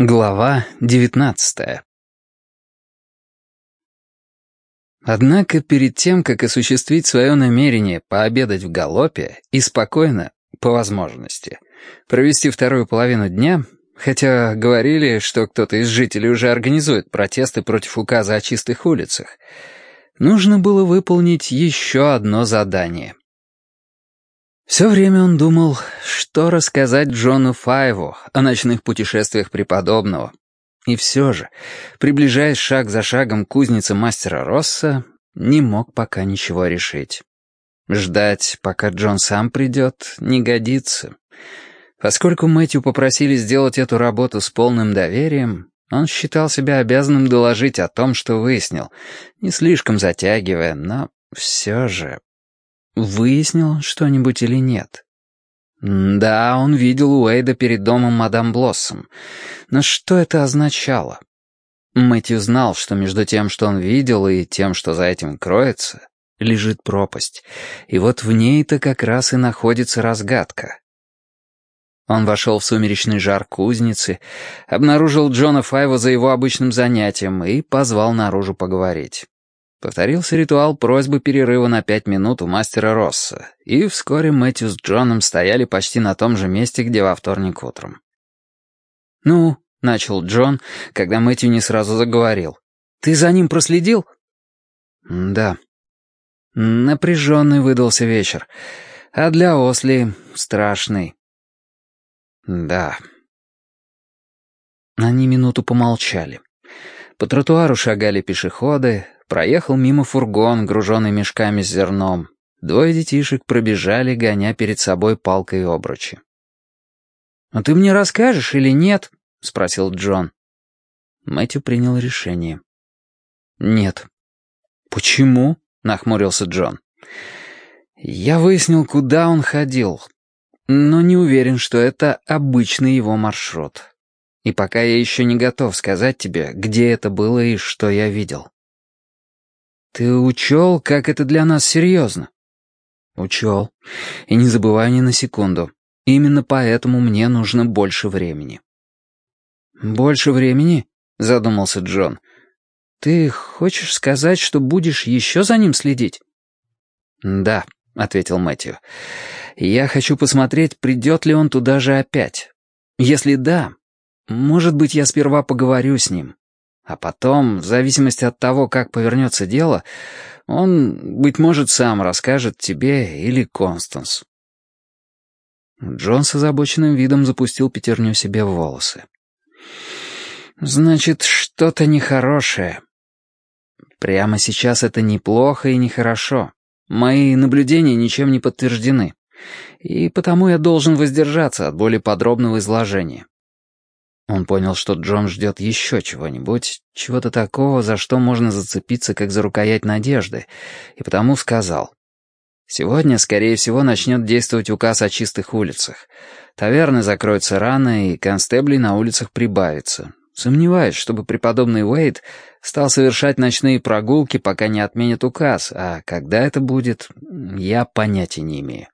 Глава девятнадцатая. Однако перед тем, как осуществить свое намерение пообедать в галопе и спокойно, по возможности, провести вторую половину дня, хотя говорили, что кто-то из жителей уже организует протесты против указа о чистых улицах, нужно было выполнить еще одно задание — все время он думал, что рассказать Джону Файву о ночных путешествиях преподобного. И все же, приближаясь шаг за шагом к кузнице мастера Росса, не мог пока ничего решить. Ждать, пока Джон сам придет, не годится. Поскольку Мэтью попросили сделать эту работу с полным доверием, он считал себя обязанным доложить о том, что выяснил, не слишком затягивая, но все же... Выяснил что-нибудь или нет? Да, он видел Уэйда перед домом мадам Блоссом. Но что это означало? Мэтью знал, что между тем, что он видел, и тем, что за этим кроется, лежит пропасть. И вот в ней-то как раз и находится разгадка. Он вошел в сумеречный жар кузницы, обнаружил Джона Файва за его обычным занятием и позвал наружу поговорить. Повторился ритуал просьбы перерыва на пять минут у мастера Росса, и вскоре Мэтью с Джоном стояли почти на том же месте, где во вторник утром. «Ну», — начал Джон, когда Мэтью не сразу заговорил, — «ты за ним проследил?» «Да». Напряженный выдался вечер, а для Осли страшный. «Да». Они минуту помолчали. По тротуару шагали пешеходы, Проехал мимо фургон, груженный мешками с зерном. Двое детишек пробежали, гоня перед собой палкой обручи. «А ты мне расскажешь или нет?» — спросил Джон. Мэтью принял решение. «Нет». «Почему?» — нахмурился Джон. «Я выяснил, куда он ходил, но не уверен, что это обычный его маршрут. И пока я еще не готов сказать тебе, где это было и что я видел». «Ты учел, как это для нас серьезно?» «Учел. И не забывай ни на секунду. Именно поэтому мне нужно больше времени». «Больше времени?» — задумался Джон. «Ты хочешь сказать, что будешь еще за ним следить?» «Да», — ответил Мэтью. «Я хочу посмотреть, придет ли он туда же опять. Если да, может быть, я сперва поговорю с ним. А потом, в зависимости от того, как повернется дело, он, быть может, сам расскажет тебе или Констанс. Джон с озабоченным видом запустил пятерню себе в волосы. «Значит, что-то нехорошее. Прямо сейчас это неплохо и нехорошо. Мои наблюдения ничем не подтверждены, и потому я должен воздержаться от более подробного изложения. Он понял, что Джон ждет еще чего-нибудь, чего-то такого, за что можно зацепиться, как за рукоять надежды, и потому сказал. «Сегодня, скорее всего, начнет действовать указ о чистых улицах. Таверны закроются рано, и констеблей на улицах прибавится. Сомневаюсь, чтобы преподобный Уэйд стал совершать ночные прогулки, пока не отменят указ, а когда это будет, я понятия не имею».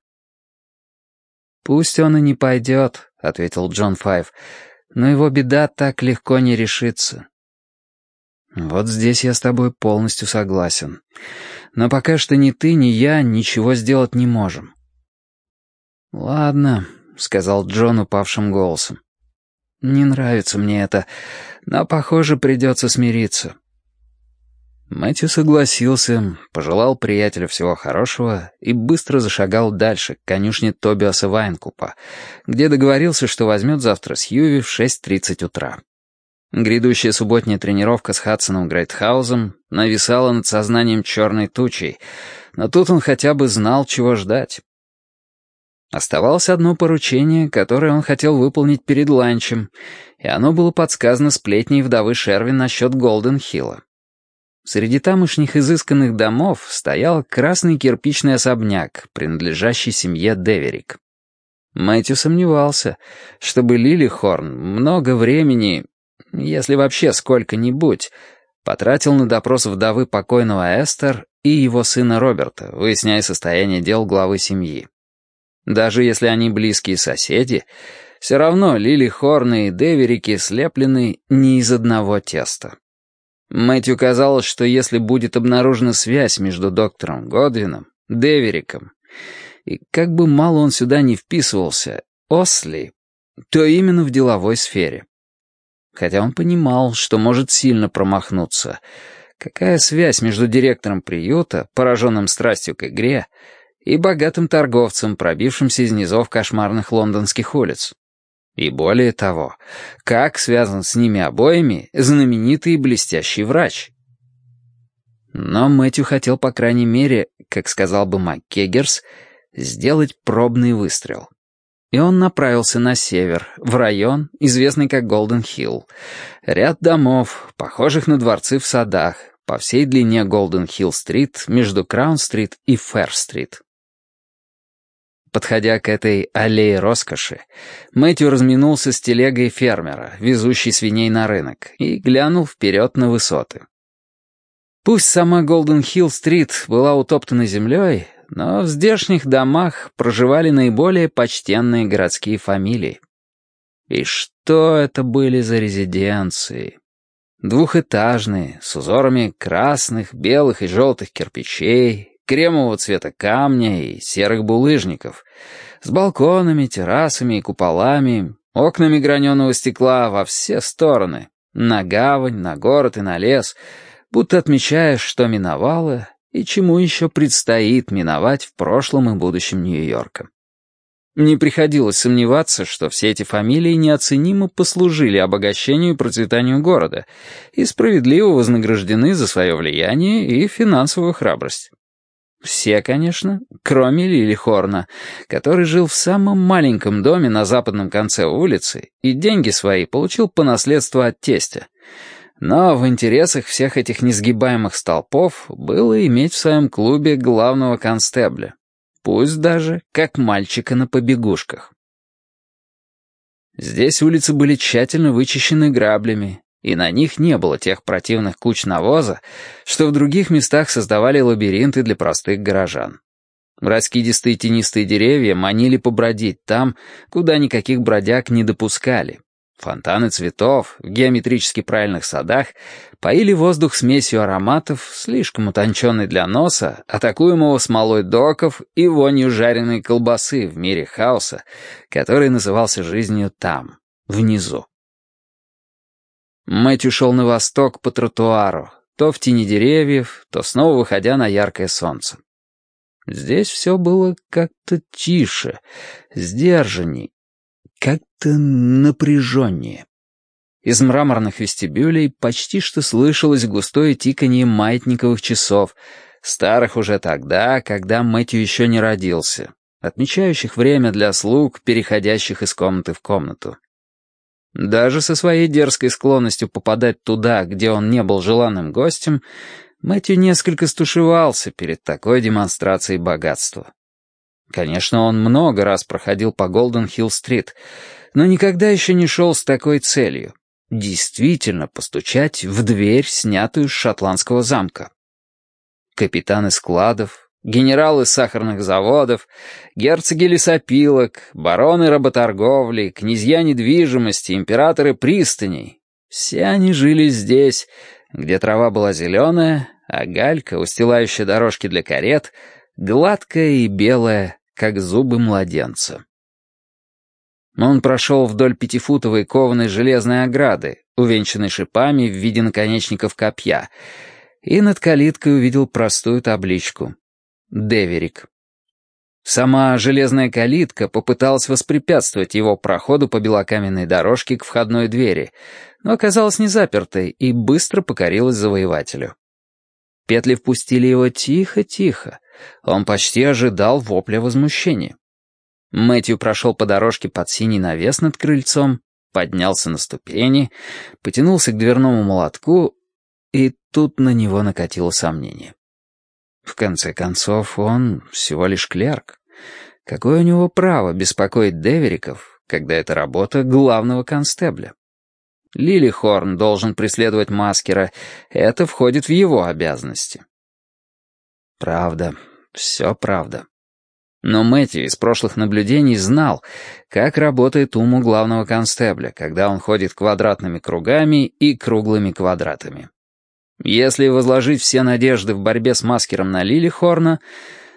«Пусть он и не пойдет», — ответил Джон Файв, — но его беда так легко не решится. Вот здесь я с тобой полностью согласен. Но пока что ни ты, ни я ничего сделать не можем. «Ладно», — сказал Джон упавшим голосом. «Не нравится мне это, но, похоже, придется смириться. Мэтью согласился, пожелал приятелю всего хорошего и быстро зашагал дальше, к конюшне Тобиаса Вайнкупа, где договорился, что возьмет завтра с Юви в 6.30 утра. Грядущая субботняя тренировка с Хадсоном Грейтхаузом нависала над сознанием черной тучей, но тут он хотя бы знал, чего ждать. Оставалось одно поручение, которое он хотел выполнить перед ланчем, и оно было подсказано сплетней вдовы Шервин насчет Голден-Хилла. Среди тамошних изысканных домов стоял красный кирпичный особняк, принадлежащий семье Деверик. Мэтью сомневался, чтобы Лили Хорн много времени, если вообще сколько-нибудь, потратил на допрос вдовы покойного Эстер и его сына Роберта, выясняя состояние дел главы семьи. Даже если они близкие соседи, Все равно Лили Хорны и Деверики слеплены не из одного теста. Мэтью казалось, что если будет обнаружена связь между доктором Годвином, Девериком, и как бы мало он сюда не вписывался, Осли, то именно в деловой сфере. Хотя он понимал, что может сильно промахнуться. Какая связь между директором приюта, пораженным страстью к игре, и богатым торговцем, пробившимся из низов кошмарных лондонских улиц? И более того, как связан с ними обоими знаменитый и блестящий врач? Но Мэтью хотел, по крайней мере, как сказал бы МакКеггерс, сделать пробный выстрел. И он направился на север, в район, известный как Голден-Хилл. Ряд домов, похожих на дворцы в садах, по всей длине Голден-Хилл-стрит, между Краун-стрит и Фэр-стрит. Подходя к этой аллее роскоши, Мэтью разминулся с телегой фермера, везущей свиней на рынок, и глянул вперед на высоты. Пусть сама Голден-Хилл-стрит была утоптана землей, но в здешних домах проживали наиболее почтенные городские фамилии. И что это были за резиденции? Двухэтажные, с узорами красных, белых и желтых кирпичей, кремового цвета камня и серых булыжников, с балконами, террасами и куполами, окнами граненого стекла во все стороны, на гавань, на город и на лес, будто отмечаешь, что миновало и чему еще предстоит миновать в прошлом и будущем Нью-Йорка. Не приходилось сомневаться, что все эти фамилии неоценимо послужили обогащению и процветанию города и справедливо вознаграждены за свое влияние и финансовую храбрость. Все, конечно, кроме Лили Хорна, который жил в самом маленьком доме на западном конце улицы и деньги свои получил по наследству от тестя. Но в интересах всех этих несгибаемых столпов было иметь в своем клубе главного констебля, пусть даже как мальчика на побегушках. Здесь улицы были тщательно вычищены граблями, и на них не было тех противных куч навоза, что в других местах создавали лабиринты для простых горожан. Раскидистые тенистые деревья манили побродить там, куда никаких бродяг не допускали. Фонтаны цветов в геометрически правильных садах поили воздух смесью ароматов, слишком утонченной для носа, атакуемого смолой доков и вонью жареной колбасы в мире хаоса, который назывался жизнью там, внизу. Мэтью шел на восток по тротуару, то в тени деревьев, то снова выходя на яркое солнце. Здесь все было как-то тише, сдержанней, как-то напряженнее. Из мраморных вестибюлей почти что слышалось густое тиканье маятниковых часов, старых уже тогда, когда Мэтью еще не родился, отмечающих время для слуг, переходящих из комнаты в комнату. Даже со своей дерзкой склонностью попадать туда, где он не был желанным гостем, Мэтью несколько стушевался перед такой демонстрацией богатства. Конечно, он много раз проходил по Голден-Хилл-стрит, но никогда еще не шел с такой целью — действительно постучать в дверь, снятую с шотландского замка. Капитаны складов, генералы сахарных заводов, герцоги лесопилок, бароны работорговли, князья недвижимости, императоры пристаней. Все они жили здесь, где трава была зеленая, а галька, устилающая дорожки для карет, гладкая и белая, как зубы младенца. Он прошел вдоль пятифутовой кованой железной ограды, увенчанной шипами в виде наконечников копья, и над калиткой увидел простую табличку Деверик. Сама железная калитка попыталась воспрепятствовать его проходу по белокаменной дорожке к входной двери, но оказалась не запертой и быстро покорилась завоевателю. Петли впустили его тихо-тихо. Он почти ожидал вопля возмущения. Мэтью прошел по дорожке под синий навес над крыльцом, поднялся на ступени, потянулся к дверному молотку, и тут на него накатило сомнение. В конце концов, он всего лишь клерк. Какое у него право беспокоить Девериков, когда это работа главного констебля? Лили Хорн должен преследовать Маскера, это входит в его обязанности. Правда, все правда. Но Мэтью из прошлых наблюдений знал, как работает ум у главного констебля, когда он ходит квадратными кругами и круглыми квадратами. Если возложить все надежды в борьбе с маскером на Лилихорна,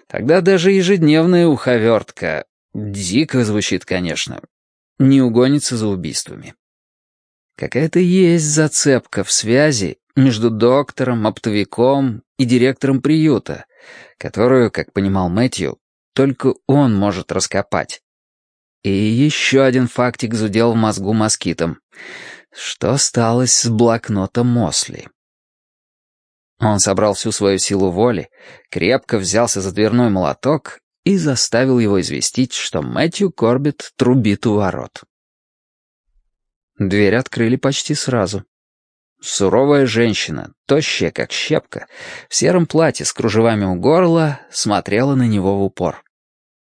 тогда даже ежедневная уховертка, дико звучит, конечно, не угонится за убийствами. Какая-то есть зацепка в связи между доктором, оптовиком и директором приюта, которую, как понимал Мэтью, только он может раскопать. И еще один фактик зудел в мозгу москитом. Что осталось с блокнота Мосли? Он собрал всю свою силу воли, крепко взялся за дверной молоток и заставил его известить, что Мэтью Корбет трубит у ворот. Дверь открыли почти сразу. Суровая женщина, тощая как щепка, в сером платье с кружевами у горла, смотрела на него в упор.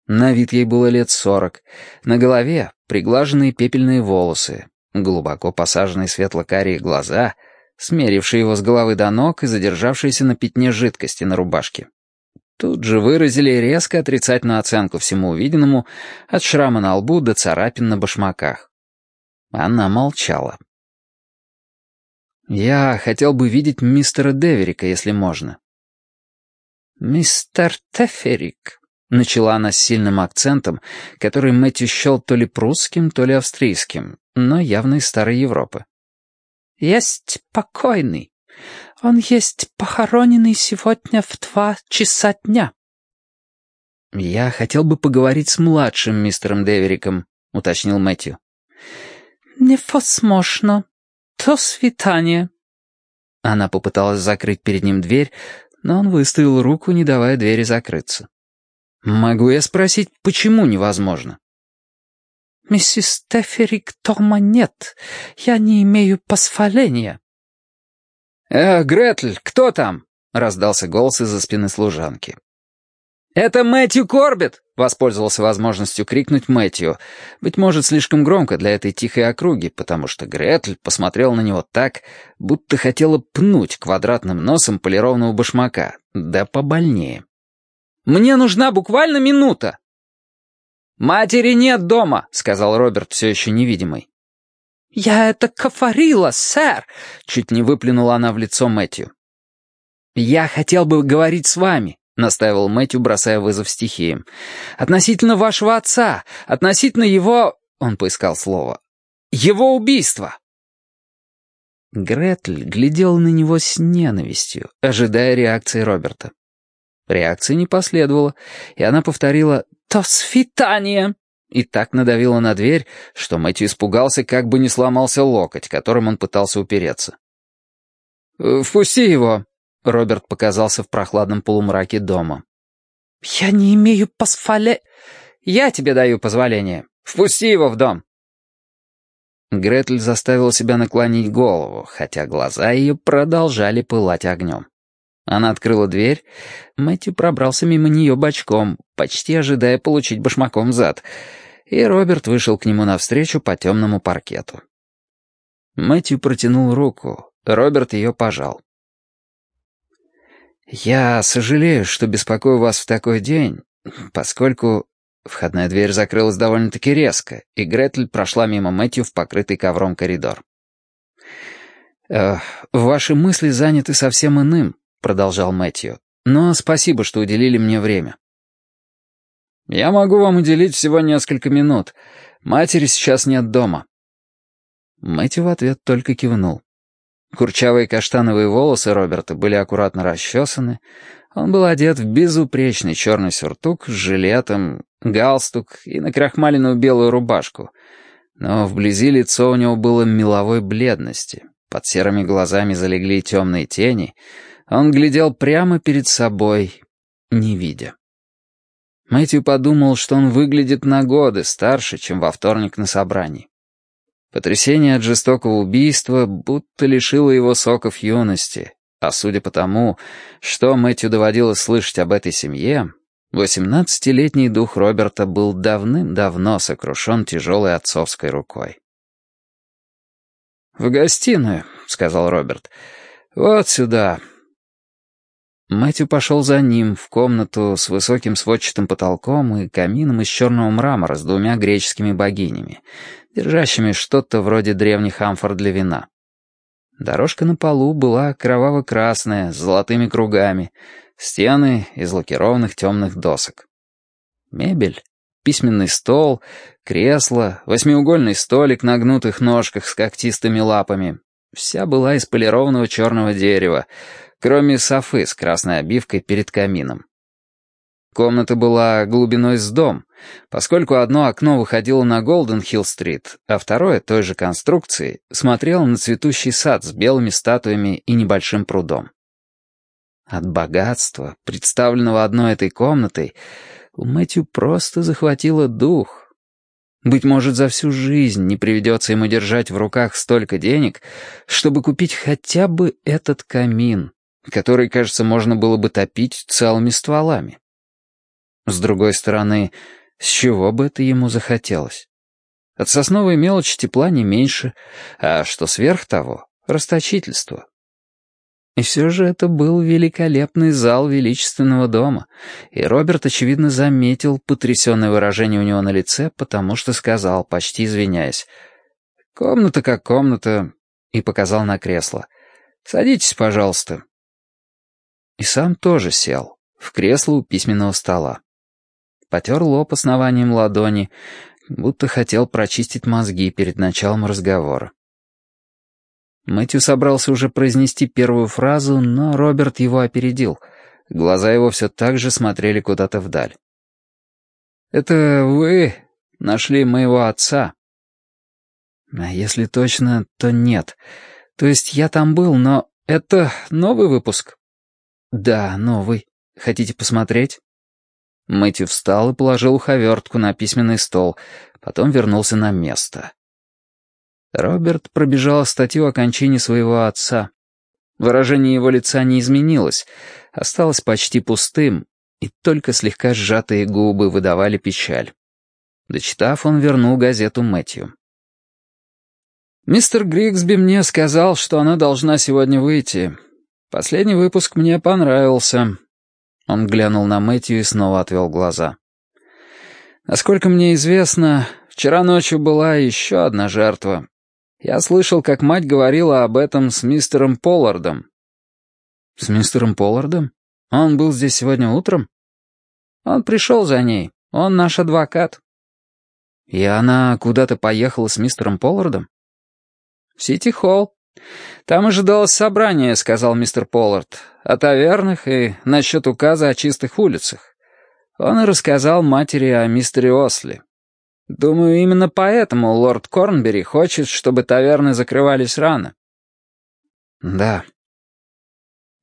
На вид ей было лет сорок, на голове приглаженные пепельные волосы, глубоко посаженные светло-карие глаза, смерившие его с головы до ног и задержавшиеся на пятне жидкости на рубашке. Тут же выразили резко отрицательную оценку всему увиденному, от шрама на лбу до царапин на башмаках. Она молчала. «Я хотел бы видеть мистера Деверика, если можно». «Мистер Теферик», — начала она с сильным акцентом, который Мэтью счел то ли прусским, то ли австрийским, но явно из Старой Европы. «Есть покойный. Он есть похороненный сегодня в два часа дня». «Я хотел бы поговорить с младшим мистером Девериком», — уточнил Мэтью. «Невозможно», «То свидание». Она попыталась закрыть перед ним дверь, но он выставил руку, не давая двери закрыться. «Могу я спросить, почему невозможно?» «Миссис Теферик дома нет. Я не имею позволения». «Эх, Гретль, кто там?» — раздался голос из-за спины служанки. «Это Мэтью Корбет!» — воспользовался возможностью крикнуть Мэтью. Быть может, слишком громко для этой тихой округи, потому что Гретль посмотрел на него так, будто хотела пнуть квадратным носом полированного башмака, да побольнее. «Мне нужна буквально минута!» «Матери нет дома!» — сказал Роберт, все еще невидимый. «Я это говорила, сэр!» — чуть не выплюнула она в лицо Мэтью. «Я хотел бы говорить с вами настаивал Мэтью, бросая вызов стихиям. «Относительно вашего отца, относительно его...» Он поискал слово. «Его убийства!» Гретль глядел на него с ненавистью, ожидая реакции Роберта. Реакции не последовало, и она повторила «То свидание!» и так надавила на дверь, что Мэтью испугался, как бы не сломался локоть, которым он пытался упереться. «Впусти его», Роберт показался в прохладном полумраке дома. «Я не имею позволения...» «Я тебе даю позволение. Впусти его в дом!» Гретель заставила себя наклонить голову, хотя глаза ее продолжали пылать огнем. Она открыла дверь, Мэтью пробрался мимо нее бочком, почти ожидая получить башмаком зад, и Роберт вышел к нему навстречу по темному паркету. Мэтью протянул руку, Роберт ее пожал. «Я сожалею, что беспокою вас в такой день, поскольку...» Входная дверь закрылась довольно-таки резко, и Гретль прошла мимо Мэтью в покрытый ковром коридор. «Э, «Ваши мысли заняты совсем иным», — продолжал Мэтью. «Но спасибо, что уделили мне время». «Я могу вам уделить всего несколько минут. Матери сейчас нет дома». Мэтью в ответ только кивнул. Курчавые каштановые волосы Роберта были аккуратно расчесаны. Он был одет в безупречный черный сюртук с жилетом, галстук и накрахмаленную белую рубашку. Но вблизи лицо у него было меловой бледности. Под серыми глазами залегли темные тени. Он глядел прямо перед собой, не видя. Мэтью подумал, что он выглядит на годы старше, чем во вторник на собрании. Потрясение от жестокого убийства будто лишило его соков юности, а судя по тому, что Мэтью доводилось слышать об этой семье, восемнадцатилетний дух Роберта был давным-давно сокрушен тяжелой отцовской рукой. «В гостиную», — сказал Роберт. «Вот сюда». Мэтью пошел за ним в комнату с высоким сводчатым потолком и камином из черного мрамора с двумя греческими богинями, держащими что-то вроде древних амфор для вина. Дорожка на полу была кроваво-красная, с золотыми кругами, стены из лакированных темных досок. Мебель, письменный стол, кресло, восьмиугольный столик на гнутых ножках с когтистыми лапами — вся была из полированного черного дерева, кроме софы с красной обивкой перед камином. Комната была глубиной с дом, поскольку одно окно выходило на Голден-Хилл-стрит, а второе, той же конструкции, смотрело на цветущий сад с белыми статуями и небольшим прудом. От богатства, представленного одной этой комнатой, у Мэтью просто захватило дух. Быть может, за всю жизнь не приведется ему держать в руках столько денег, чтобы купить хотя бы этот камин, который, кажется, можно было бы топить целыми стволами. С другой стороны, с чего бы это ему захотелось? От сосновой мелочи тепла не меньше, а что сверх того — расточительство. И все же это был великолепный зал величественного дома, и Роберт, очевидно, заметил потрясенное выражение у него на лице, потому что сказал, почти извиняясь, «Комната как комната», и показал на кресло. «Садитесь, пожалуйста». И сам тоже сел, в кресло у письменного стола. Потер лоб основанием ладони, будто хотел прочистить мозги перед началом разговора. Мэтью собрался уже произнести первую фразу, но Роберт его опередил. Глаза его все так же смотрели куда-то вдаль. «Это вы нашли моего отца?» «А если точно, то нет. То есть я там был, но это новый выпуск?» «Да, новый. Хотите посмотреть?» Мэтью встал и положил уховертку на письменный стол, потом вернулся на место. Роберт пробежал статью о кончине своего отца. Выражение его лица не изменилось, осталось почти пустым, и только слегка сжатые губы выдавали печаль. Дочитав, он вернул газету Мэтью. «Мистер Григсби мне сказал, что она должна сегодня выйти. Последний выпуск мне понравился. Он глянул на Мэтью и снова отвел глаза. Насколько мне известно, вчера ночью была еще одна жертва. Я слышал, как мать говорила об этом с мистером Поллардом. С мистером Поллардом? Он был здесь сегодня утром? Он пришел за ней. Он наш адвокат. И она куда-то поехала с мистером Поллардом? В Сити-Холл. «Там ожидалось собрание», — сказал мистер Поллард, «о тавернах и насчет указа о чистых улицах. Он и рассказал матери о мистере Осли. Думаю, именно поэтому лорд Корнбери хочет, чтобы таверны закрывались рано». «Да».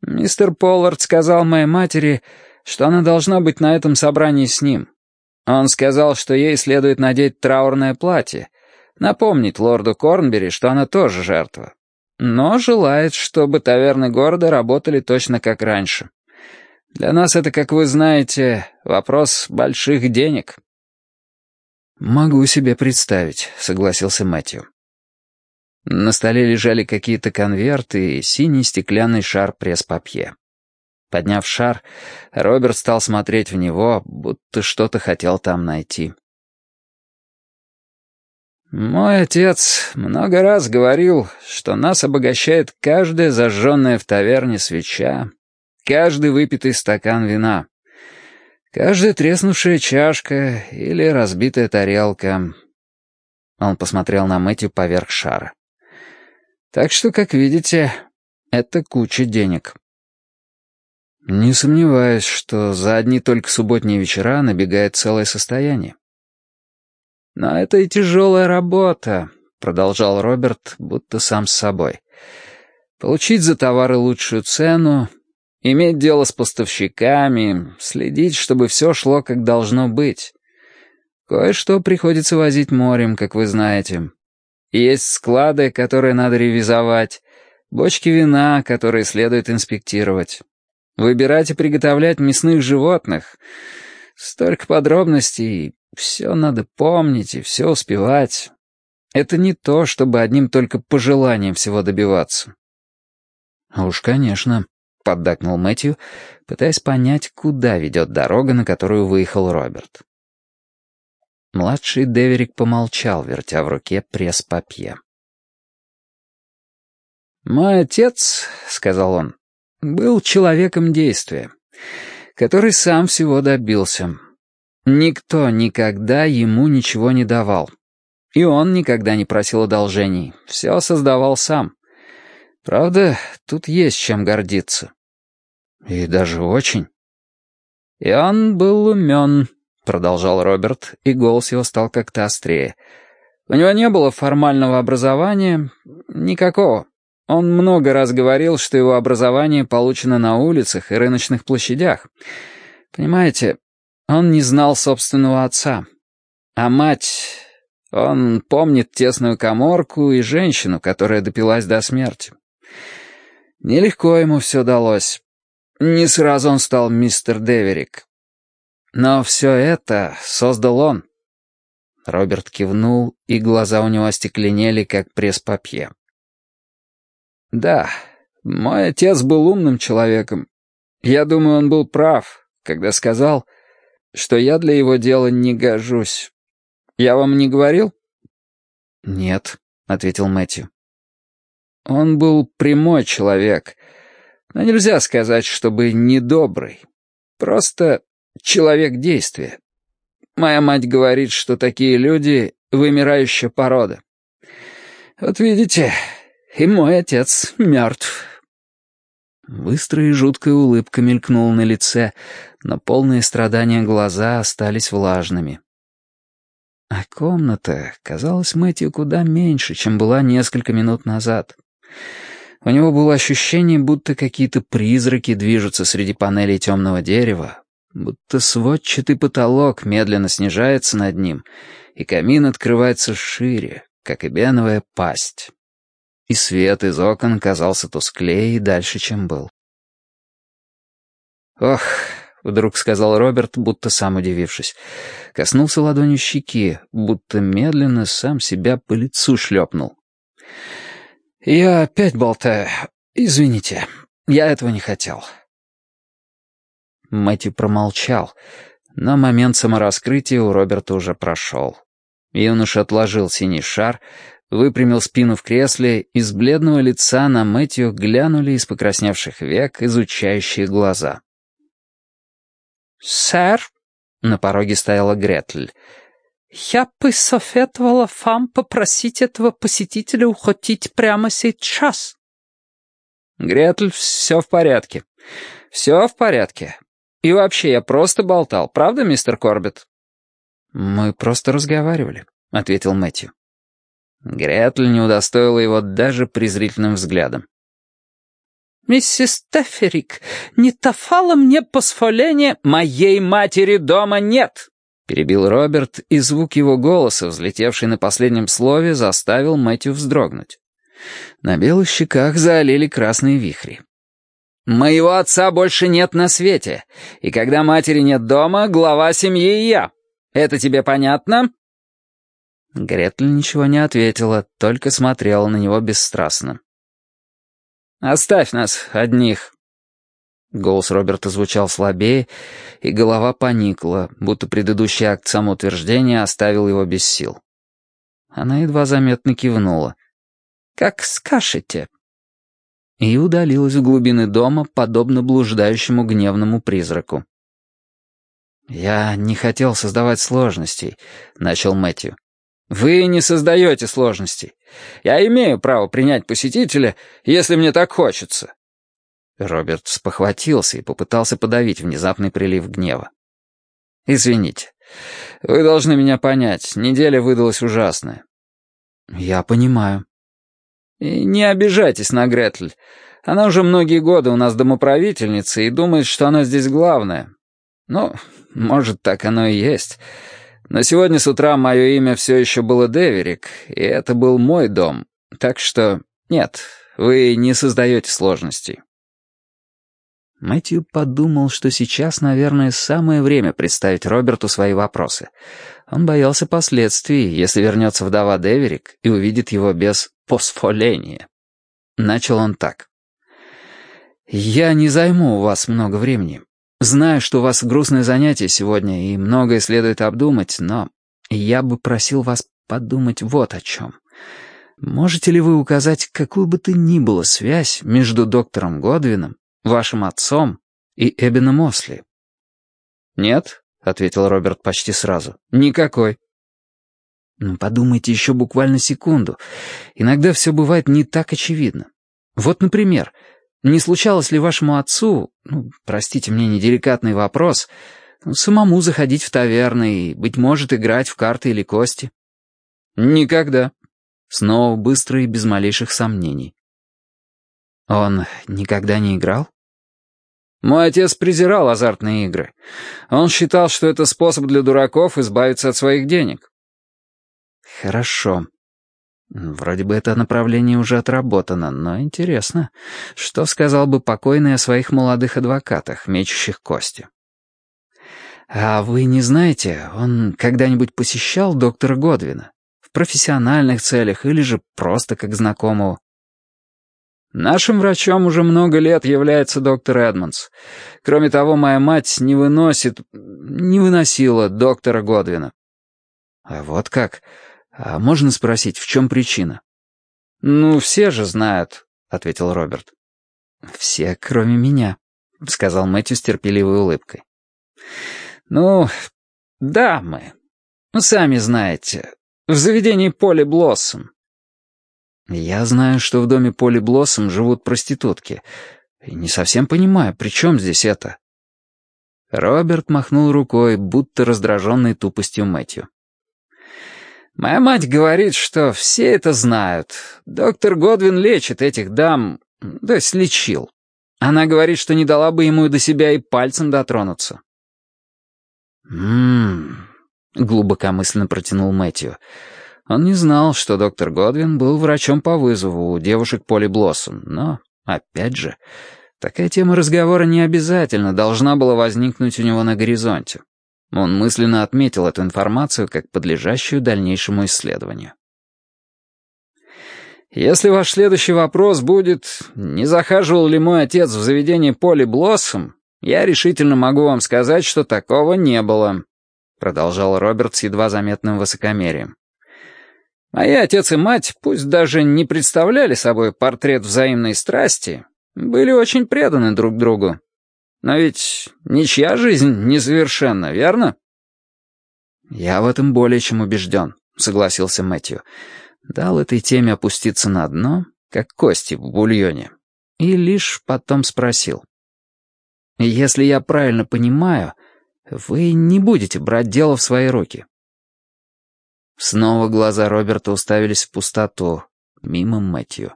Мистер Поллард сказал моей матери, что она должна быть на этом собрании с ним. Он сказал, что ей следует надеть траурное платье, напомнить лорду Корнбери, что она тоже жертва но желает, чтобы таверны города работали точно как раньше. Для нас это, как вы знаете, вопрос больших денег». «Могу себе представить», — согласился Мэтью. На столе лежали какие-то конверты и синий стеклянный шар пресс-папье. Подняв шар, Роберт стал смотреть в него, будто что-то хотел там найти. Мой отец много раз говорил, что нас обогащает каждая зажженная в таверне свеча, каждый выпитый стакан вина, каждая треснувшая чашка или разбитая тарелка. Он посмотрел на Мэтью поверх шара. Так что, как видите, это куча денег. Не сомневаюсь, что за одни только субботние вечера набегает целое состояние. «Но это и тяжелая работа», — продолжал Роберт, будто сам с собой. «Получить за товары лучшую цену, иметь дело с поставщиками, следить, чтобы все шло как должно быть. Кое-что приходится возить морем, как вы знаете. Есть склады, которые надо ревизовать, бочки вина, которые следует инспектировать. Выбирать и приготовлять мясных животных. Столько подробностей, все надо помнить и все успевать. Это не то, чтобы одним только пожеланием всего добиваться. А уж, конечно. поддакнул Мэтью, пытаясь понять, куда ведет дорога, на которую выехал Роберт. Младший Деверик помолчал, вертя в руке пресс-папье. «Мой отец, — сказал он, — был человеком действия, который сам всего добился. Никто никогда ему ничего не давал. И он никогда не просил одолжений, все создавал сам. Правда, тут есть чем гордиться. И даже очень. И он был умен, — продолжал Роберт, и голос его стал как-то острее. У него не было формального образования, никакого. Он много раз говорил, что его образование получено на улицах и рыночных площадях. Понимаете, он не знал собственного отца. А мать... Он помнит тесную коморку и женщину, которая допилась до смерти. Нелегко ему все далось. Не сразу он стал мистер Деверик. Но все это создал он. Роберт кивнул, и глаза у него остекленели, как пресс-папье. Да, мой отец был умным человеком. Я думаю, он был прав, когда сказал, что я для его дела не гожусь. Я вам не говорил? Нет, ответил Мэтью. Он был прямой человек, но нельзя сказать, чтобы недобрый. Просто человек действия. Моя мать говорит, что такие люди — вымирающая порода. Вот видите, и мой отец мертв». Быстрая и жуткая улыбка мелькнула на лице, но полные страдания глаза остались влажными. А комната казалась Мэтью куда меньше, чем была несколько минут назад. У него было ощущение, будто какие-то призраки движутся среди панелей темного дерева, будто сводчатый потолок медленно снижается над ним, и камин открывается шире, как и беновая пасть и свет из окон казался тусклее и дальше, чем был. «Ох», — вдруг сказал Роберт, будто сам удивившись, коснулся ладонью щеки, будто медленно сам себя по лицу шлепнул. «Я опять болтаю. Извините, я этого не хотел». Мэтью промолчал, но момент самораскрытия у Роберта уже прошел. Юноша отложил синий шар, выпрямил спину в кресле, и с бледного лица на Мэтью глянули из покрасневших век изучающие глаза. «Сэр?» — на пороге стояла Гретль. «Я бы советовала вам попросить этого посетителя уходить прямо сейчас». «Гретль, все в порядке. Все в порядке. И вообще, я просто болтал, правда, мистер Корбет?» «Мы просто разговаривали», — ответил Мэтью. Гретль не удостоила его даже презрительным взглядом. «Миссис Теферик не тафала мне посфоление, моей матери дома нет!» Перебил Роберт, и звук его голоса, взлетевший на последнем слове, заставил Мэтью вздрогнуть. На белых щеках заолели красные вихри. «Моего отца больше нет на свете, и когда матери нет дома, глава семьи и я. Это тебе понятно?» Гретль ничего не ответила, только смотрела на него бесстрастно. «Оставь нас одних». Голос Роберта звучал слабее, и голова поникла, будто предыдущий акт самоутверждения оставил его без сил. Она едва заметно кивнула. «Как скажете». И удалилась в глубины дома, подобно блуждающему гневному призраку. «Я не хотел создавать сложностей», — начал Мэтью. Вы не создаете сложностей. Я имею право принять посетителя, если мне так хочется». Роберт спохватился и попытался подавить внезапный прилив гнева. «Извините, вы должны меня понять, неделя выдалась ужасная». «Я понимаю». «И не обижайтесь на Гретль. Она уже многие годы у нас домоправительница и думает, что она здесь главная. Ну, может, так оно и есть». Но сегодня с утра мое имя все еще было Деверик, и это был мой дом. Так что нет, вы не создаете сложностей. Мэтью подумал, что сейчас, наверное, самое время представить Роберту свои вопросы. Он боялся последствий, если вернется вдова Деверик и увидит его без посфоления. Начал он так. «Я не займу у вас много времени. Знаю, что у вас грустное занятие сегодня, и многое следует обдумать, но я бы просил вас подумать вот о чем. Можете ли вы указать какую бы то ни было связь между доктором Годвином, вашим отцом и Эббином Осли?» «Нет», — ответил Роберт почти сразу, — «никакой». «Ну, подумайте еще буквально секунду. Иногда все бывает не так очевидно. Вот, например, не случалось ли вашему отцу, ну, простите мне неделикатный вопрос, самому заходить в таверны и, быть может, играть в карты или кости? Никогда. Снова быстро и без малейших сомнений. Он никогда не играл? Мой отец презирал азартные игры. Он считал, что это способ для дураков избавиться от своих денег. Хорошо. Вроде бы это направление уже отработано, но интересно, что сказал бы покойный о своих молодых адвокатах, мечущих кости? А вы не знаете, он когда-нибудь посещал доктора Годвина? В профессиональных целях или же просто как знакомого? Нашим врачом уже много лет является доктор Эдмонс. Кроме того, моя мать не выносит... не выносила доктора Годвина. А вот как? А можно спросить, в чем причина? Ну, все же знают, ответил Роберт. Все, кроме меня, сказал Мэтью с терпеливой улыбкой. Ну, да, мы. Ну, сами знаете. В заведении Поли Блоссом. Я знаю, что в доме Поли Блоссом живут проститутки. И не совсем понимаю, при чем здесь это? Роберт махнул рукой, будто раздраженный тупостью Мэтью. Моя мать говорит, что все это знают. Доктор Годвин лечит этих дам, то есть лечил. Она говорит, что не дала бы ему до себя и пальцем дотронуться. «М-м-м», глубокомысленно протянул Мэтью. Он не знал, что доктор Годвин был врачом по вызову у девушек Поли Блоссом, но, опять же, такая тема разговора не обязательно должна была возникнуть у него на горизонте. Он мысленно отметил эту информацию как подлежащую дальнейшему исследованию. «Если ваш следующий вопрос будет, не захаживал ли мой отец в заведение Поли Блоссом, я решительно могу вам сказать, что такого не было», продолжал Роберт с едва заметным высокомерием. «Мои отец и мать, пусть даже не представляли собой портрет взаимной страсти, были очень преданы друг другу. Но ведь ничья жизнь несовершенна, верно?» «Я в этом более чем убежден», — согласился Мэтью. Дал этой теме опуститься на дно, как кости в бульоне, и лишь потом спросил. «Если я правильно понимаю, вы не будете брать дело в свои руки?» Снова глаза Роберта уставились в пустоту, мимо Мэтью.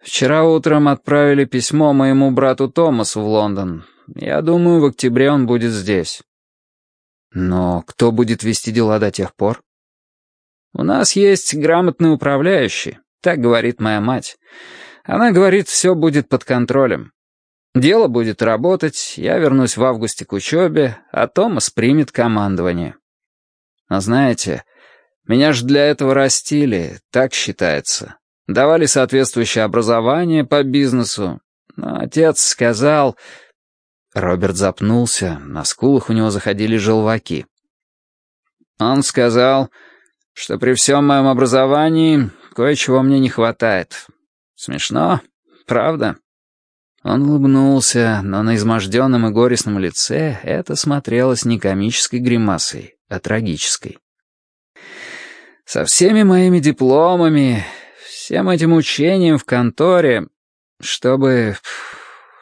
Вчера утром отправили письмо моему брату Томасу в Лондон. Я думаю, в октябре он будет здесь. Но кто будет вести дела до тех пор? У нас есть грамотный управляющий, так говорит моя мать. Она говорит, все будет под контролем. Дело будет работать, я вернусь в августе к учебе, а Томас примет командование. Но знаете, меня же для этого растили, так считается давали соответствующее образование по бизнесу. Но отец сказал... Роберт запнулся, на скулах у него заходили желваки. Он сказал, что при всем моем образовании кое-чего мне не хватает. Смешно, правда? Он улыбнулся, но на изможденном и горестном лице это смотрелось не комической гримасой, а трагической. Со всеми моими дипломами всем этим учением в конторе, чтобы...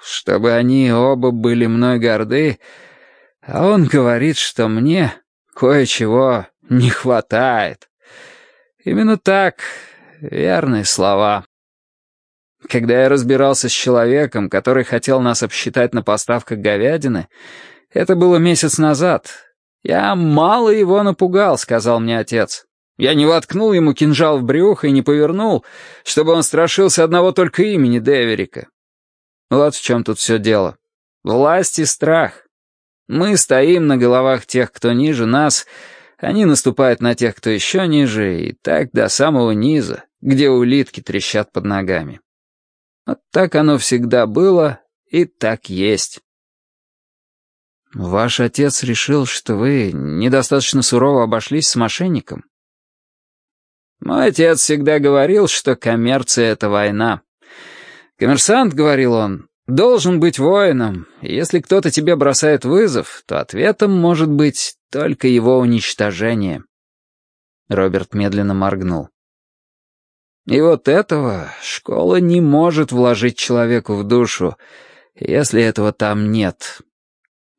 чтобы они оба были мной горды, а он говорит, что мне кое-чего не хватает. Именно так, верные слова. Когда я разбирался с человеком, который хотел нас обсчитать на поставках говядины, это было месяц назад. Я мало его напугал, сказал мне отец. Я не воткнул ему кинжал в брюхо и не повернул, чтобы он страшился одного только имени Деверика. Вот в чем тут все дело. Власть и страх. Мы стоим на головах тех, кто ниже нас, они наступают на тех, кто еще ниже, и так до самого низа, где улитки трещат под ногами. Вот так оно всегда было и так есть. Ваш отец решил, что вы недостаточно сурово обошлись с мошенником? Мой отец всегда говорил, что коммерция — это война. Коммерсант, говорил он, должен быть воином, если кто-то тебе бросает вызов, то ответом может быть только его уничтожение. Роберт медленно моргнул. И вот этого школа не может вложить человеку в душу, если этого там нет.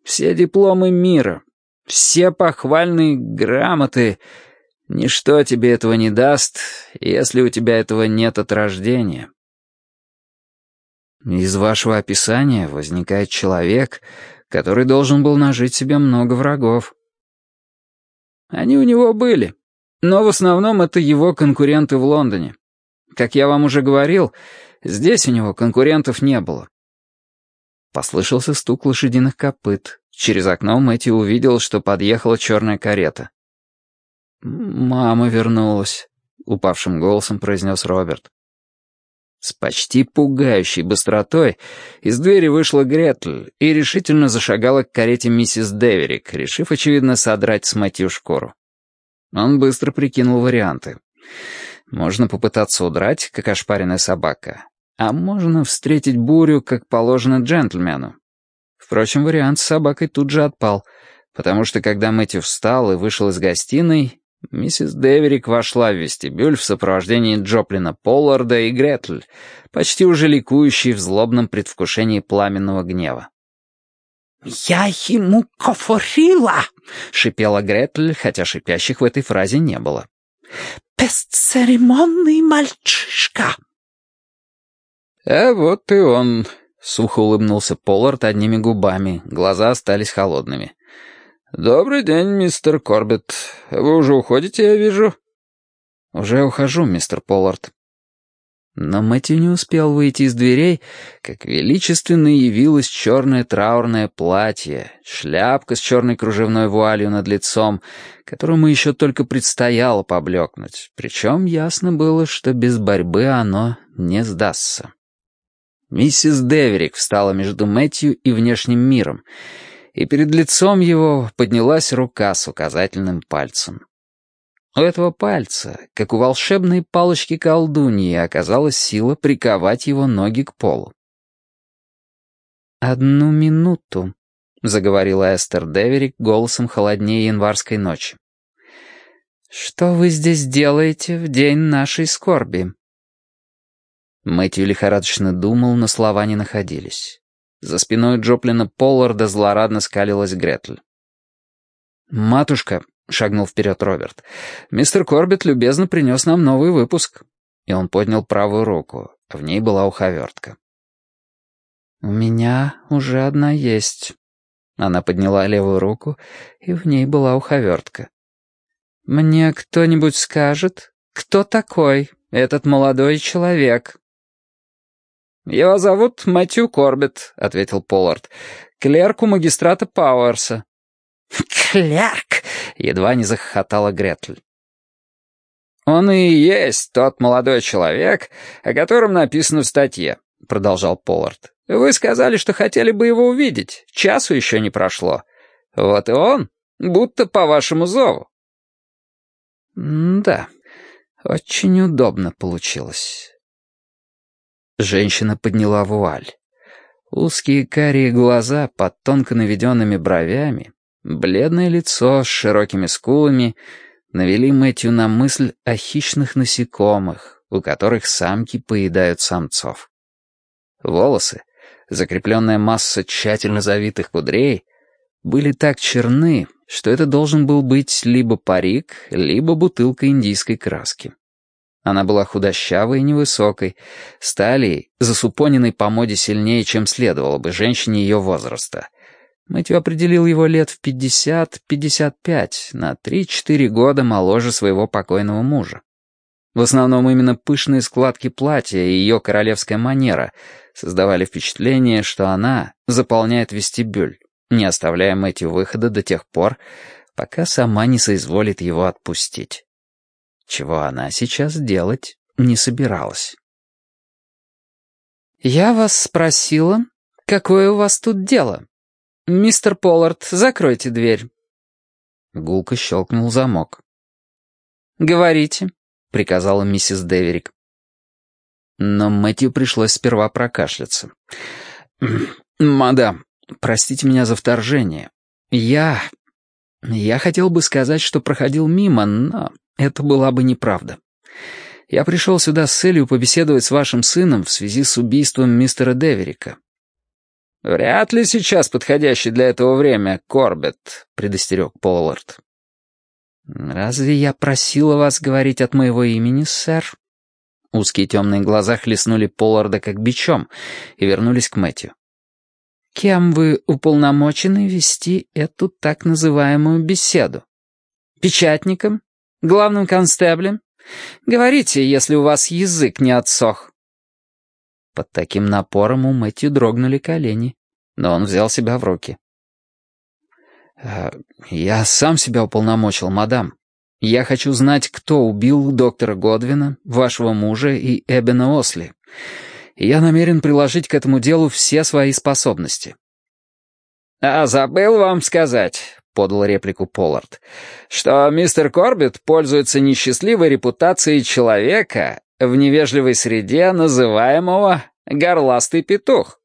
Все дипломы мира, все похвальные грамоты, ничто тебе этого не даст, если у тебя этого нет от рождения. Из вашего описания возникает человек, который должен был нажить себе много врагов. Они у него были, но в основном это его конкуренты в Лондоне. Как я вам уже говорил, здесь у него конкурентов не было. Послышался стук лошадиных копыт. Через окно Мэтью увидел, что подъехала черная карета. «Мама вернулась», — упавшим голосом произнес Роберт. С почти пугающей быстротой из двери вышла Гретль и решительно зашагала к карете миссис Деверик, решив, очевидно, содрать с Мэтью шкуру. Он быстро прикинул варианты. Можно попытаться удрать, как ошпаренная собака, а можно встретить бурю, как положено джентльмену. Впрочем, вариант с собакой тут же отпал, потому что когда Мэтью встал и вышел из гостиной, миссис Деверик вошла в вестибюль в сопровождении Джоплина Полларда и Гретль, почти уже ликующей в злобном предвкушении пламенного гнева. «Я ему кофорила!» — шипела Гретль, хотя шипящих в этой фразе не было. «Бесцеремонный мальчишка!» «А вот и он», — сухо улыбнулся Поллард одними губами, глаза остались холодными. «Добрый день, мистер Корбет. Вы уже уходите, я вижу?» «Уже ухожу, мистер Поллард». Но Мэтью не успел выйти из дверей, как величественно явилось черное траурное платье, шляпка с черной кружевной вуалью над лицом, которому еще только предстояло поблекнуть, причем ясно было, что без борьбы оно не сдастся. Миссис Деверик встала между Мэтью и внешним миром, и перед лицом его поднялась рука с указательным пальцем. У этого пальца, как у волшебной палочки колдуньи, оказалась сила приковать его ноги к полу. «Одну минуту», — заговорила Эстер Деверик голосом холоднее январской ночи. «Что вы здесь делаете в день нашей скорби?» Мэтью лихорадочно думал, но слова не находились. За спиной Джоплина Полларда злорадно скалилась Гретль. «Матушка», — шагнул вперед Роберт. «Мистер Корбет любезно принес нам новый выпуск». И он поднял правую руку. В ней была уховертка. «У меня уже одна есть». Она подняла левую руку, и в ней была уховертка. «Мне кто-нибудь скажет, кто такой этот молодой человек?» «Его зовут Мэтью Корбет», — ответил Поллард. «Клерк у магистрата Пауэрса». «Клерк!» — едва не захохотала Гретль. «Он и есть тот молодой человек, о котором написано в статье», — продолжал Поллард. «Вы сказали, что хотели бы его увидеть. Часу еще не прошло. Вот и он, будто по вашему зову». «Да, очень удобно получилось». Женщина подняла вуаль. Узкие карие глаза под тонко наведенными бровями Бледное лицо с широкими скулами навели Мэтью на мысль о хищных насекомых, у которых самки поедают самцов. Волосы, закрепленная масса тщательно завитых кудрей, были так черны, что это должен был быть либо парик, либо бутылка индийской краски. Она была худощавой и невысокой, сталией, засупоненной по моде сильнее, чем следовало бы женщине ее возраста, Мэтью определил его лет в 50-55, на 3-4 года моложе своего покойного мужа. В основном именно пышные складки платья и ее королевская манера создавали впечатление, что она заполняет вестибюль, не оставляя Мэтью выхода до тех пор, пока сама не соизволит его отпустить. Чего она сейчас делать не собиралась. «Я вас спросила, какое у вас тут дело? Мистер Поллард, закройте дверь». Гулко щелкнул замок. «Говорите», — приказала миссис Деверик. Но Мэтью пришлось сперва прокашляться. «Мадам, простите меня за вторжение. Я... я хотел бы сказать, что проходил мимо, но это была бы неправда. Я пришел сюда с целью побеседовать с вашим сыном в связи с убийством мистера Деверика». «Вряд ли сейчас подходящее для этого время, Корбет», — предостерег Поллард. «Разве я просила вас говорить от моего имени, сэр?» Узкие темные глаза хлестнули Полларда как бичом и вернулись к Мэтью. «Кем вы уполномочены вести эту так называемую беседу? Печатником? Главным констеблем? Говорите, если у вас язык не отсох». Под таким напором у Мэтью дрогнули колени, но он взял себя в руки. «Э, «Я сам себя уполномочил, мадам. Я хочу знать, кто убил доктора Годвина, вашего мужа и Эбена Осли. я намерен приложить к этому делу все свои способности». «А забыл вам сказать», — подал реплику Поллард, «что мистер Корбет пользуется несчастливой репутацией человека в невежливой среде, называемого «горластый петух».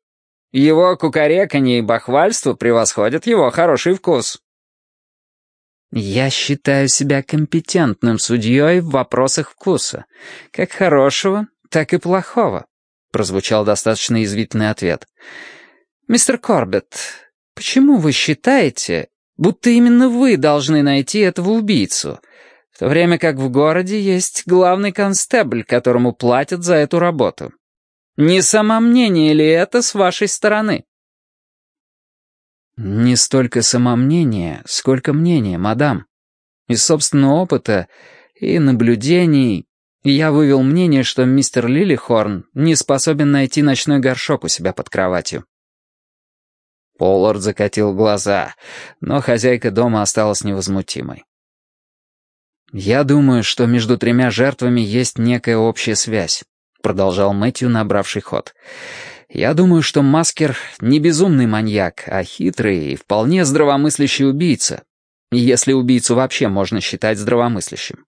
Его кукареканье и бахвальство превосходят его хороший вкус». «Я считаю себя компетентным судьей в вопросах вкуса, как хорошего, так и плохого», — прозвучал достаточно извительный ответ. «Мистер Корбетт, почему вы считаете, будто именно вы должны найти этого убийцу, в то время как в городе есть главный констебль, которому платят за эту работу? Не самомнение ли это с вашей стороны?» «Не столько самомнение, сколько мнение, мадам. Из собственного опыта и наблюдений я вывел мнение, что мистер Лилихорн не способен найти ночной горшок у себя под кроватью». Поллард закатил глаза, но хозяйка дома осталась невозмутимой. «Я думаю, что между тремя жертвами есть некая общая связь», продолжал Мэтью, набравший ход. Я думаю, что Маскер не безумный маньяк, а хитрый и вполне здравомыслящий убийца, если убийцу вообще можно считать здравомыслящим.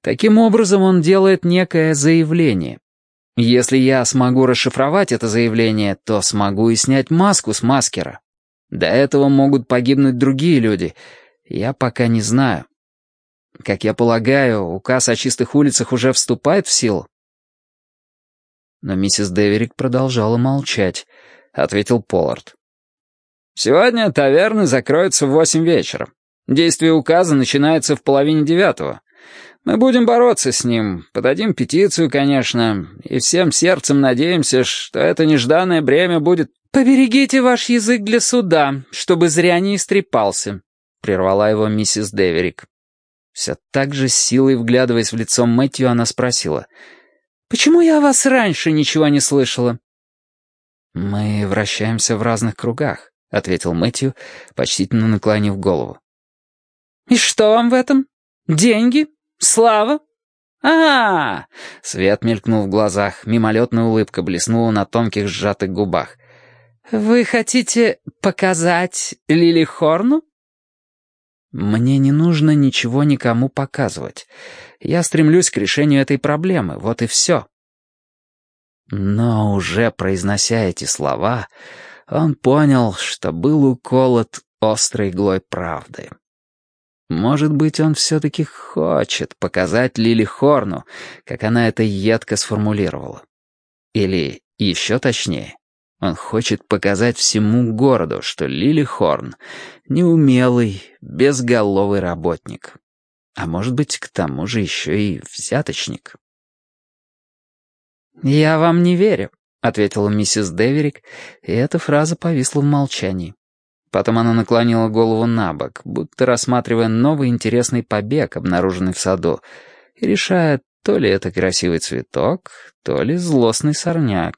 Таким образом, он делает некое заявление. Если я смогу расшифровать это заявление, то смогу и снять маску с Маскера. До этого могут погибнуть другие люди. Я пока не знаю. Как я полагаю, указ о чистых улицах уже вступает в силу. Но миссис Деверик продолжала молчать, — ответил Поллард. «Сегодня таверны закроются в восемь вечера. Действие указа начинается в половине девятого. Мы будем бороться с ним, подадим петицию, конечно, и всем сердцем надеемся, что это нежданное бремя будет...» «Поберегите ваш язык для суда, чтобы зря не истрепался», — прервала его миссис Деверик. Все так же силой вглядываясь в лицо Мэтью, она спросила — Почему я о вас раньше ничего не слышала?» «Мы вращаемся в разных кругах», — ответил Мэтью, почтительно наклонив голову. «И что вам в этом? Деньги? Слава? а, -а, -а Свет мелькнул в глазах, мимолетная улыбка блеснула на тонких сжатых губах. «Вы хотите показать Лили Хорну?» Мне не нужно ничего никому показывать. Я стремлюсь к решению этой проблемы, вот и все. Но уже произнося эти слова, он понял, что был уколот острой иглой правды. Может быть, он все-таки хочет показать Лили Хорну, как она это едко сформулировала. Или, еще точнее, он хочет показать всему городу, что Лили Хорн — неумелый, безголовый работник. А может быть, к тому же еще и взяточник. «Я вам не верю», — ответила миссис Деверик, и эта фраза повисла в молчании. Потом она наклонила голову на бок, будто рассматривая новый интересный побег, обнаруженный в саду, и решая, то ли это красивый цветок, то ли злостный сорняк,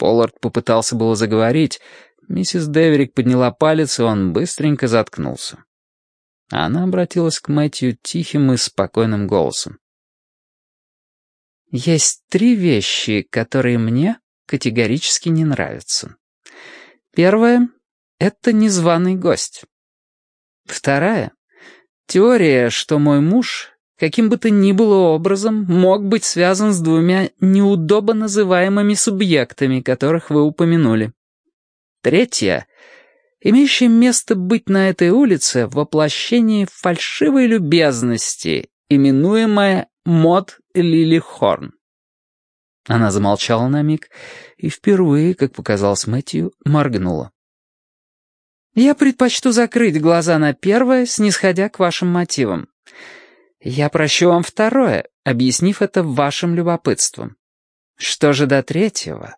Поллард попытался было заговорить. Миссис Деверик подняла палец, и он быстренько заткнулся. Она обратилась к Мэтью тихим и спокойным голосом. Есть три вещи, которые мне категорически не нравятся. Первое — это незваный гость. Вторая — теория, что мой муж, каким бы то ни было образом, мог быть связан с двумя неудобно называемыми субъектами, которых вы упомянули. Третья — имеющее место быть на этой улице воплощение фальшивой любезности, именуемая Мод Лили Хорн. Она замолчала на миг и впервые, как показалось Мэтью, моргнула. «Я предпочту закрыть глаза на первое, снисходя к вашим мотивам. Я прощу вам второе, объяснив это вашим любопытством. Что же до третьего?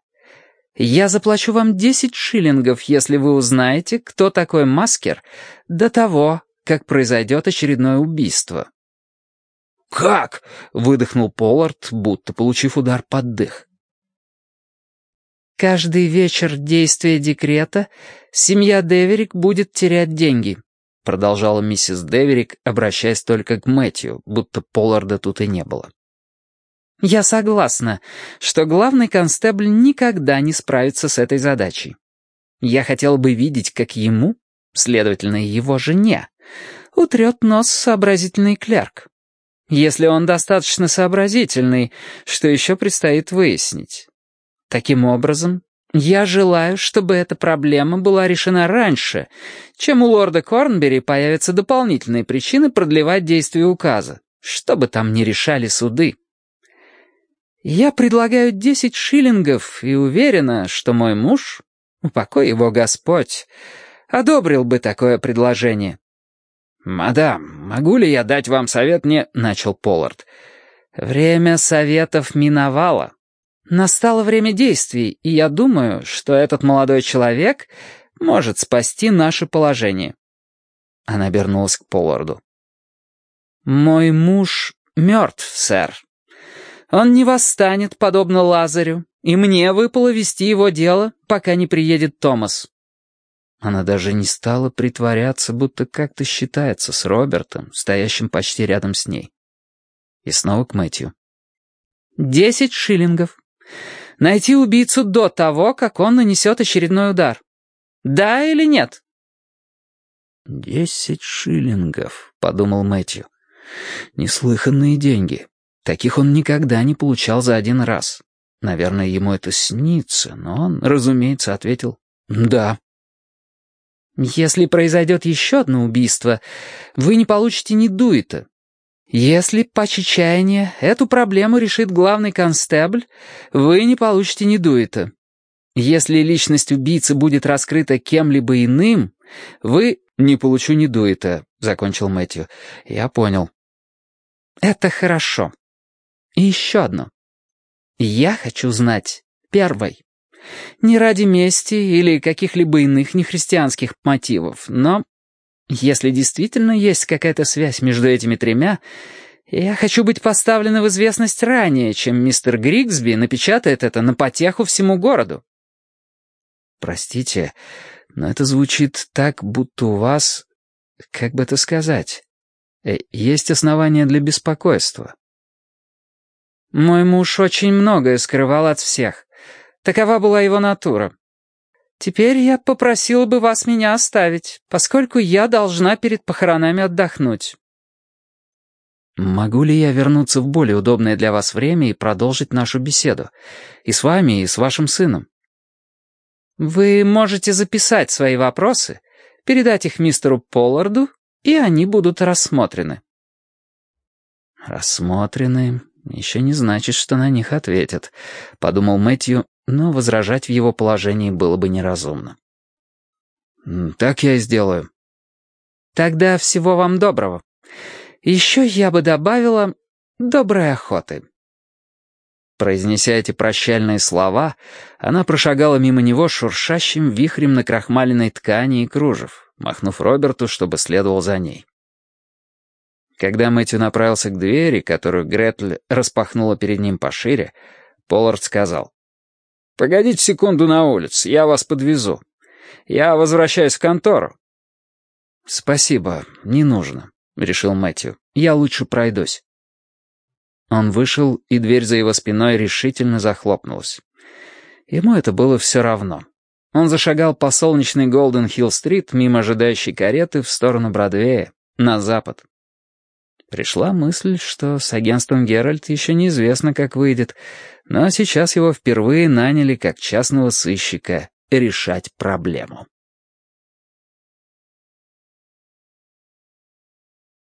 Я заплачу вам десять шиллингов, если вы узнаете, кто такой маскер, до того, как произойдет очередное убийство». «Как?» — выдохнул Поллард, будто получив удар под дых. «Каждый вечер действия декрета семья Деверик будет терять деньги», — продолжала миссис Деверик, обращаясь только к Мэтью, будто Полларда тут и не было. «Я согласна, что главный констебль никогда не справится с этой задачей. Я хотела бы видеть, как ему, следовательно, его жене, утрет нос сообразительный клерк если он достаточно сообразительный, что еще предстоит выяснить. Таким образом, я желаю, чтобы эта проблема была решена раньше, чем у лорда Корнбери появятся дополнительные причины продлевать действие указа, что бы там ни решали суды. Я предлагаю десять шиллингов и уверена, что мой муж, упокой его Господь, одобрил бы такое предложение. «Мадам, могу ли я дать вам совет не...» — начал Поллард. «Время советов миновало. Настало время действий, и я думаю, что этот молодой человек может спасти наше положение». Она обернулась к Полларду. «Мой муж мертв, сэр. Он не восстанет, подобно Лазарю, и мне выпало вести его дело, пока не приедет Томас. Она даже не стала притворяться, будто как-то считается с Робертом, стоящим почти рядом с ней. И снова к Мэтью. «Десять шиллингов. Найти убийцу до того, как он нанесет очередной удар. Да или нет?» «Десять шиллингов», — подумал Мэтью. «Неслыханные деньги. Таких он никогда не получал за один раз. Наверное, ему это снится, но он, разумеется, ответил «да». Если произойдет еще одно убийство, вы не получите ни дуэта. Если, по чаяния, эту проблему решит главный констебль, вы не получите ни дуэта. Если личность убийцы будет раскрыта кем-либо иным, вы... «Не получу ни дуэта», — закончил Мэтью. «Я понял». «Это хорошо. И еще одно. Я хочу знать первой, не ради мести или каких-либо иных нехристианских мотивов, но если действительно есть какая-то связь между этими тремя, я хочу быть поставлена в известность ранее, чем мистер Григсби напечатает это на потеху всему городу. Простите, но это звучит так, будто у вас, как бы это сказать, э, есть основания для беспокойства. Мой муж очень многое скрывал от всех. Такова была его натура. Теперь я попросила бы вас меня оставить, поскольку я должна перед похоронами отдохнуть». «Могу ли я вернуться в более удобное для вас время и продолжить нашу беседу? И с вами, и с вашим сыном?» «Вы можете записать свои вопросы, передать их мистеру Полларду, и они будут рассмотрены». «Рассмотрены еще не значит, что на них ответят», — подумал Мэтью, но возражать в его положении было бы неразумно. «Так я и сделаю». «Тогда всего вам доброго. Еще я бы добавила доброй охоты». Произнеся эти прощальные слова, она прошагала мимо него шуршащим вихрем на крахмаленной ткани и кружев, махнув Роберту, чтобы следовал за ней. Когда Мэтью направился к двери, которую Гретль распахнула перед ним пошире, Поллард сказал, «Погодите секунду на улице, я вас подвезу. Я возвращаюсь в контору». «Спасибо, не нужно», — решил Мэтью. «Я лучше пройдусь». Он вышел, и дверь за его спиной решительно захлопнулась. Ему это было все равно. Он зашагал по солнечной Голден-Хилл-стрит мимо ожидающей кареты в сторону Бродвея, на запад. Пришла мысль, что с агентством «Геральт» еще неизвестно, как выйдет, но сейчас его впервые наняли как частного сыщика решать проблему.